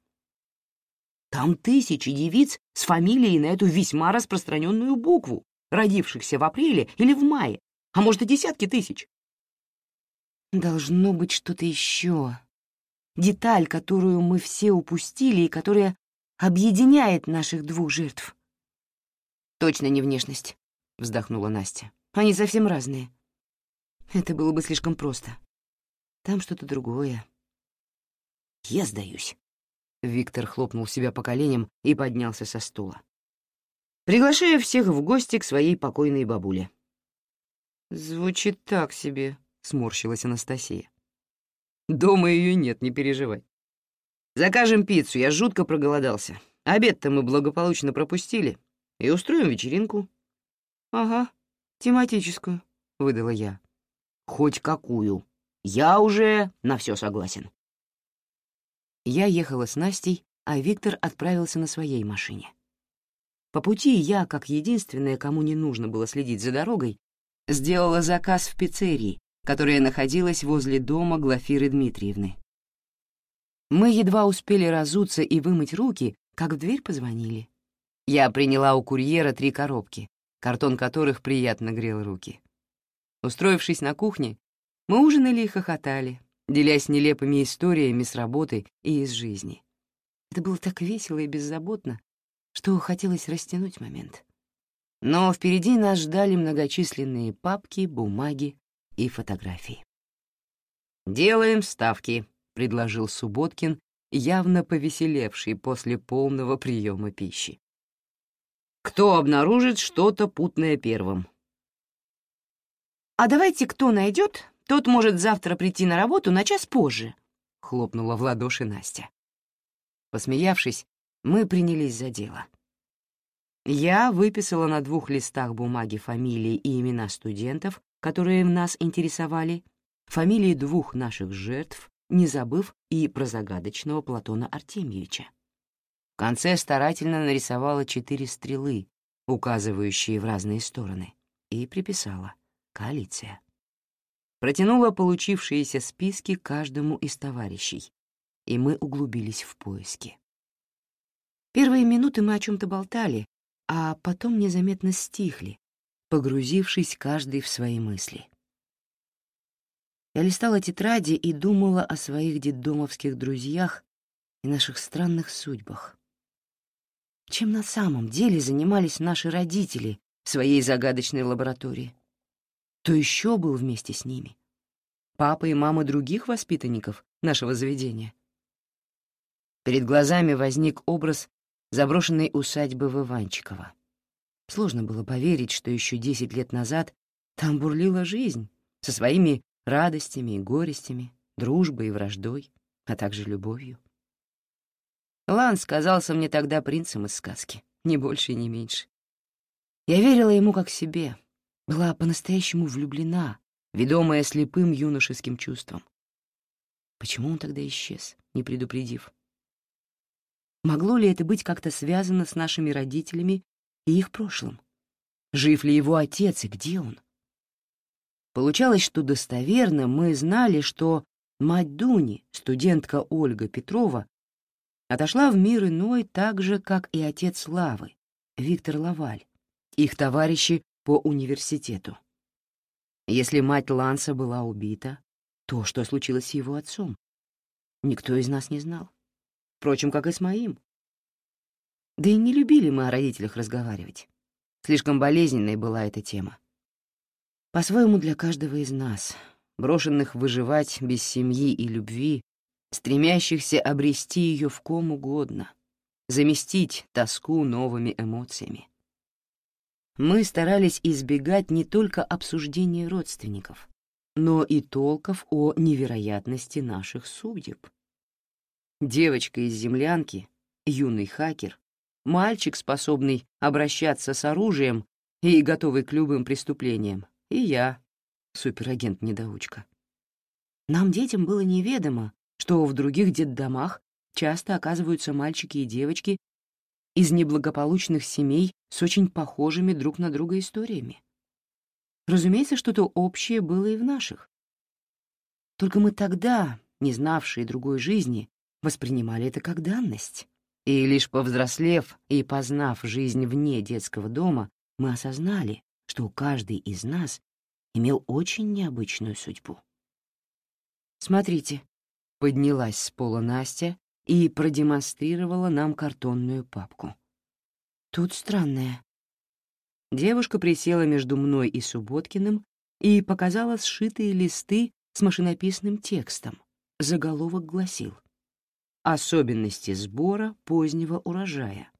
Там тысячи девиц с фамилией на эту весьма распространенную букву, родившихся в апреле или в мае, а может и десятки тысяч. Должно быть что-то еще. Деталь, которую мы все упустили и которая объединяет наших двух жертв. «Точно не внешность», — вздохнула Настя. «Они совсем разные. Это было бы слишком просто. Там что-то другое». «Я сдаюсь». Виктор хлопнул себя по коленям и поднялся со стула. «Приглашаю всех в гости к своей покойной бабуле». «Звучит так себе», — сморщилась Анастасия. «Дома ее нет, не переживай. Закажем пиццу, я жутко проголодался. Обед-то мы благополучно пропустили, и устроим вечеринку». «Ага, тематическую», — выдала я. «Хоть какую. Я уже на все согласен». Я ехала с Настей, а Виктор отправился на своей машине. По пути я, как единственная, кому не нужно было следить за дорогой, сделала заказ в пиццерии, которая находилась возле дома Глафиры Дмитриевны. Мы едва успели разуться и вымыть руки, как в дверь позвонили. Я приняла у курьера три коробки, картон которых приятно грел руки. Устроившись на кухне, мы ужинали и хохотали, делясь нелепыми историями с работы и из жизни. Это было так весело и беззаботно, что хотелось растянуть момент. Но впереди нас ждали многочисленные папки, бумаги и фотографии. «Делаем ставки», — предложил Субботкин, явно повеселевший после полного приема пищи. Кто обнаружит что-то путное первым? «А давайте кто найдет, тот может завтра прийти на работу на час позже», — хлопнула в ладоши Настя. Посмеявшись, мы принялись за дело. Я выписала на двух листах бумаги фамилии и имена студентов, которые нас интересовали, фамилии двух наших жертв, не забыв и про загадочного Платона Артемьевича конце старательно нарисовала четыре стрелы, указывающие в разные стороны, и приписала «Коалиция». Протянула получившиеся списки каждому из товарищей, и мы углубились в поиски. Первые минуты мы о чем то болтали, а потом незаметно стихли, погрузившись каждый в свои мысли. Я листала тетради и думала о своих детдомовских друзьях и наших странных судьбах. Чем на самом деле занимались наши родители в своей загадочной лаборатории? Кто еще был вместе с ними? Папа и мама других воспитанников нашего заведения? Перед глазами возник образ заброшенной усадьбы в Иванчиково. Сложно было поверить, что еще десять лет назад там бурлила жизнь со своими радостями и горестями, дружбой и враждой, а также любовью. Ланс казался мне тогда принцем из сказки, ни больше и не меньше. Я верила ему как себе, была по-настоящему влюблена, ведомая слепым юношеским чувством. Почему он тогда исчез, не предупредив? Могло ли это быть как-то связано с нашими родителями и их прошлым? Жив ли его отец и где он? Получалось, что достоверно мы знали, что мать Дуни, студентка Ольга Петрова, отошла в мир иной так же, как и отец Лавы, Виктор Лаваль, их товарищи по университету. Если мать Ланса была убита, то что случилось с его отцом? Никто из нас не знал. Впрочем, как и с моим. Да и не любили мы о родителях разговаривать. Слишком болезненной была эта тема. По-своему для каждого из нас, брошенных выживать без семьи и любви, стремящихся обрести ее в ком угодно, заместить тоску новыми эмоциями. Мы старались избегать не только обсуждения родственников, но и толков о невероятности наших судеб. Девочка из землянки, юный хакер, мальчик, способный обращаться с оружием и готовый к любым преступлениям, и я, суперагент-недоучка. Нам, детям, было неведомо, что в других детдомах часто оказываются мальчики и девочки из неблагополучных семей с очень похожими друг на друга историями. Разумеется, что-то общее было и в наших. Только мы тогда, не знавшие другой жизни, воспринимали это как данность. И лишь повзрослев и познав жизнь вне детского дома, мы осознали, что каждый из нас имел очень необычную судьбу. «Смотрите», — поднялась с пола Настя и продемонстрировала нам картонную папку. «Тут странное». Девушка присела между мной и Субботкиным и показала сшитые листы с машинописным текстом. Заголовок гласил «Особенности сбора позднего урожая».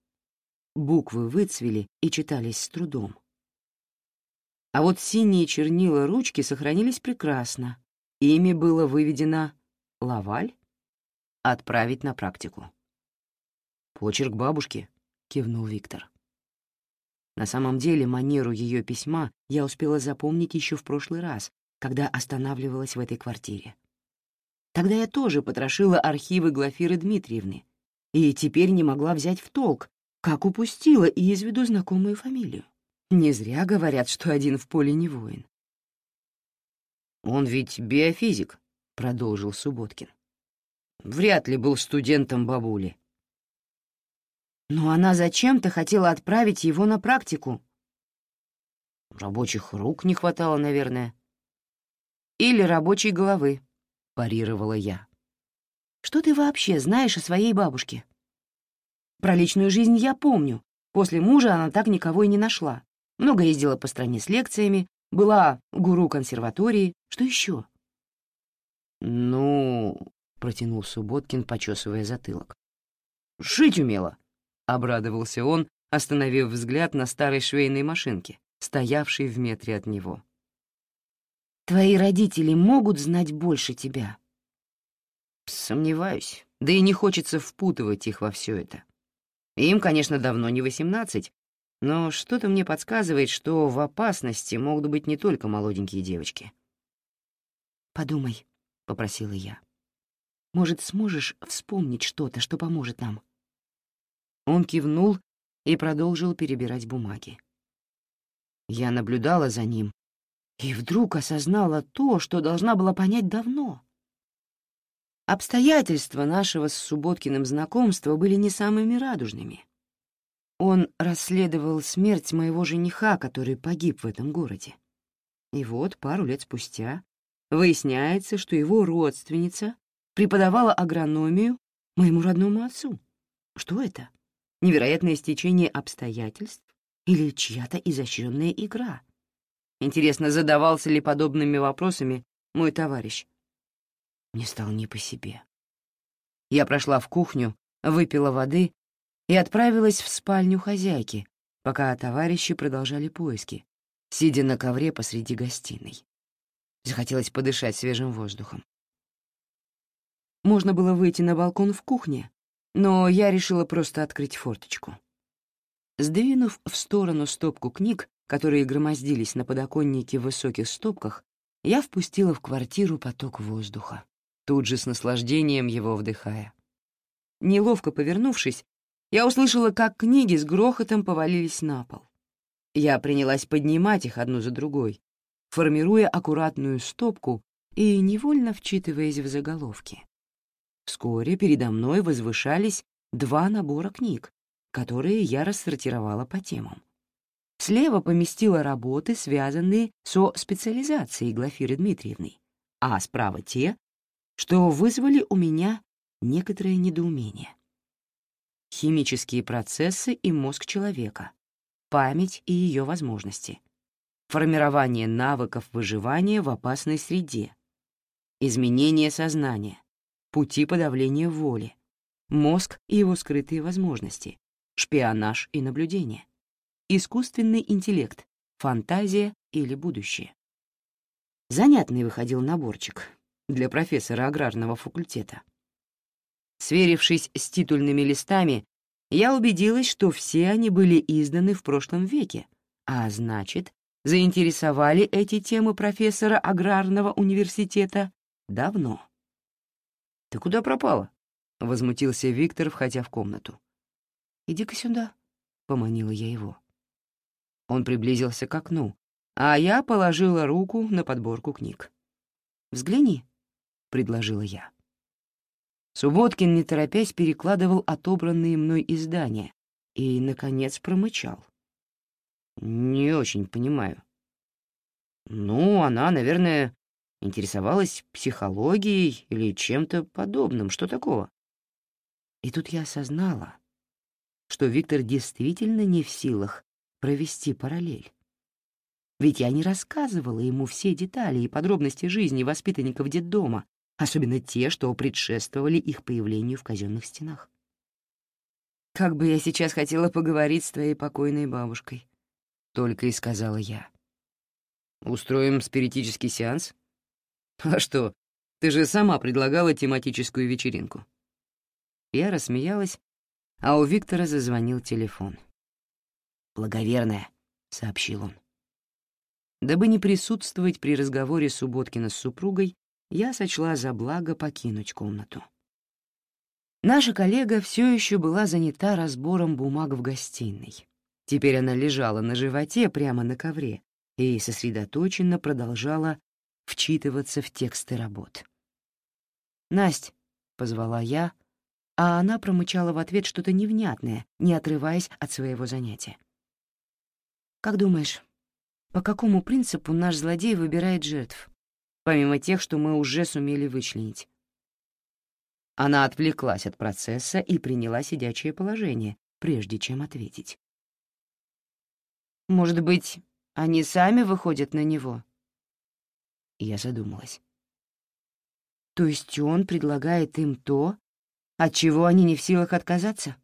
Буквы выцвели и читались с трудом. А вот синие чернила ручки сохранились прекрасно. Ими было выведено «Лаваль» — «Отправить на практику». «Почерк бабушки», — кивнул Виктор. На самом деле манеру ее письма я успела запомнить еще в прошлый раз, когда останавливалась в этой квартире. Тогда я тоже потрошила архивы Глафиры Дмитриевны и теперь не могла взять в толк, как упустила из виду знакомую фамилию. Не зря говорят, что один в поле не воин. «Он ведь биофизик», — продолжил Субботкин. «Вряд ли был студентом бабули». «Но она зачем-то хотела отправить его на практику». «Рабочих рук не хватало, наверное». «Или рабочей головы», — парировала я. «Что ты вообще знаешь о своей бабушке?» «Про личную жизнь я помню. После мужа она так никого и не нашла. Много ездила по стране с лекциями, была гуру консерватории. Что еще? «Ну...» — протянул Субботкин, почесывая затылок. «Шить умела», — обрадовался он, остановив взгляд на старой швейной машинке, стоявшей в метре от него. «Твои родители могут знать больше тебя?» «Сомневаюсь, да и не хочется впутывать их во все это. Им, конечно, давно не восемнадцать, но что-то мне подсказывает, что в опасности могут быть не только молоденькие девочки. «Подумай», — попросила я. «Может, сможешь вспомнить что-то, что поможет нам?» Он кивнул и продолжил перебирать бумаги. Я наблюдала за ним и вдруг осознала то, что должна была понять давно. Обстоятельства нашего с Субботкиным знакомства были не самыми радужными. Он расследовал смерть моего жениха, который погиб в этом городе. И вот пару лет спустя выясняется, что его родственница преподавала агрономию моему родному отцу. Что это? Невероятное стечение обстоятельств или чья-то изощренная игра? Интересно, задавался ли подобными вопросами мой товарищ? Мне стало не по себе. Я прошла в кухню, выпила воды и отправилась в спальню хозяйки, пока товарищи продолжали поиски, сидя на ковре посреди гостиной. Захотелось подышать свежим воздухом. Можно было выйти на балкон в кухне, но я решила просто открыть форточку. Сдвинув в сторону стопку книг, которые громоздились на подоконнике в высоких стопках, я впустила в квартиру поток воздуха, тут же с наслаждением его вдыхая. Неловко повернувшись, я услышала, как книги с грохотом повалились на пол. Я принялась поднимать их одну за другой, формируя аккуратную стопку и невольно вчитываясь в заголовки. Вскоре передо мной возвышались два набора книг, которые я рассортировала по темам. Слева поместила работы, связанные со специализацией Глафиры Дмитриевны, а справа те, что вызвали у меня некоторое недоумение. Химические процессы и мозг человека, память и ее возможности, формирование навыков выживания в опасной среде, изменение сознания, пути подавления воли, мозг и его скрытые возможности, шпионаж и наблюдение, искусственный интеллект, фантазия или будущее. Занятный выходил наборчик для профессора аграрного факультета. Сверившись с титульными листами, я убедилась, что все они были изданы в прошлом веке, а значит, заинтересовали эти темы профессора аграрного университета давно. «Ты куда пропала?» — возмутился Виктор, входя в комнату. «Иди-ка сюда», — поманила я его. Он приблизился к окну, а я положила руку на подборку книг. «Взгляни», — предложила я. Субботкин, не торопясь, перекладывал отобранные мной издания и, наконец, промычал. «Не очень понимаю». «Ну, она, наверное, интересовалась психологией или чем-то подобным. Что такого? И тут я осознала, что Виктор действительно не в силах провести параллель. Ведь я не рассказывала ему все детали и подробности жизни воспитанников детдома, особенно те, что предшествовали их появлению в казенных стенах. «Как бы я сейчас хотела поговорить с твоей покойной бабушкой», — только и сказала я. «Устроим спиритический сеанс?» «А что, ты же сама предлагала тематическую вечеринку». Я рассмеялась, а у Виктора зазвонил телефон. «Благоверная», — сообщил он. Дабы не присутствовать при разговоре Субботкина с супругой, я сочла за благо покинуть комнату. Наша коллега все еще была занята разбором бумаг в гостиной. Теперь она лежала на животе прямо на ковре и сосредоточенно продолжала вчитываться в тексты работ. «Насть», — позвала я, а она промычала в ответ что-то невнятное, не отрываясь от своего занятия. «Как думаешь, по какому принципу наш злодей выбирает жертв, помимо тех, что мы уже сумели вычленить?» Она отвлеклась от процесса и приняла сидячее положение, прежде чем ответить. «Может быть, они сами выходят на него?» Я задумалась. То есть он предлагает им то, от чего они не в силах отказаться?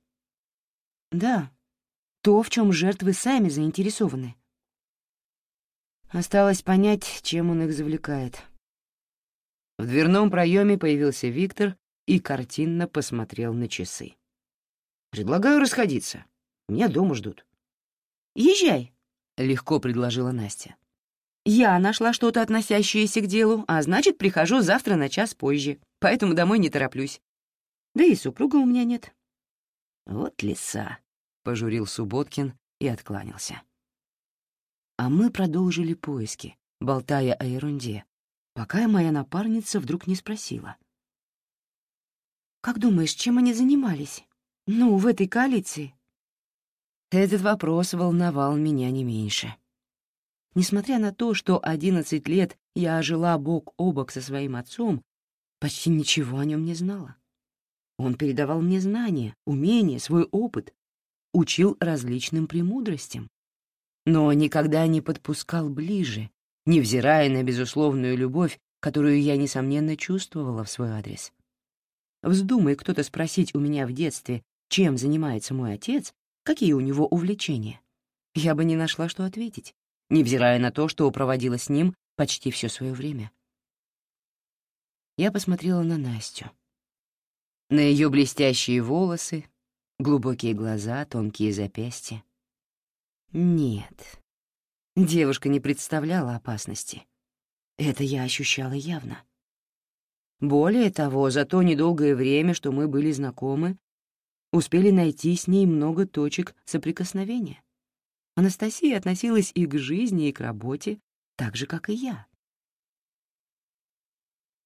Да, то, в чем жертвы сами заинтересованы. Осталось понять, чем он их завлекает. В дверном проеме появился Виктор и картинно посмотрел на часы. «Предлагаю расходиться. Меня дома ждут». «Езжай», — легко предложила Настя. Я нашла что-то, относящееся к делу, а значит, прихожу завтра на час позже, поэтому домой не тороплюсь. Да и супруга у меня нет. Вот лиса, — пожурил Субботкин и откланялся. А мы продолжили поиски, болтая о ерунде, пока моя напарница вдруг не спросила. «Как думаешь, чем они занимались? Ну, в этой коалиции?» Этот вопрос волновал меня не меньше. Несмотря на то, что 11 лет я жила бок о бок со своим отцом, почти ничего о нем не знала. Он передавал мне знания, умения, свой опыт, учил различным премудростям, но никогда не подпускал ближе, невзирая на безусловную любовь, которую я, несомненно, чувствовала в свой адрес. Вздумай кто-то спросить у меня в детстве, чем занимается мой отец, какие у него увлечения, я бы не нашла, что ответить, невзирая на то, что проводила с ним почти все свое время. Я посмотрела на Настю. На ее блестящие волосы, глубокие глаза, тонкие запястья. Нет, девушка не представляла опасности. Это я ощущала явно. Более того, за то недолгое время, что мы были знакомы, успели найти с ней много точек соприкосновения. Анастасия относилась и к жизни, и к работе, так же, как и я.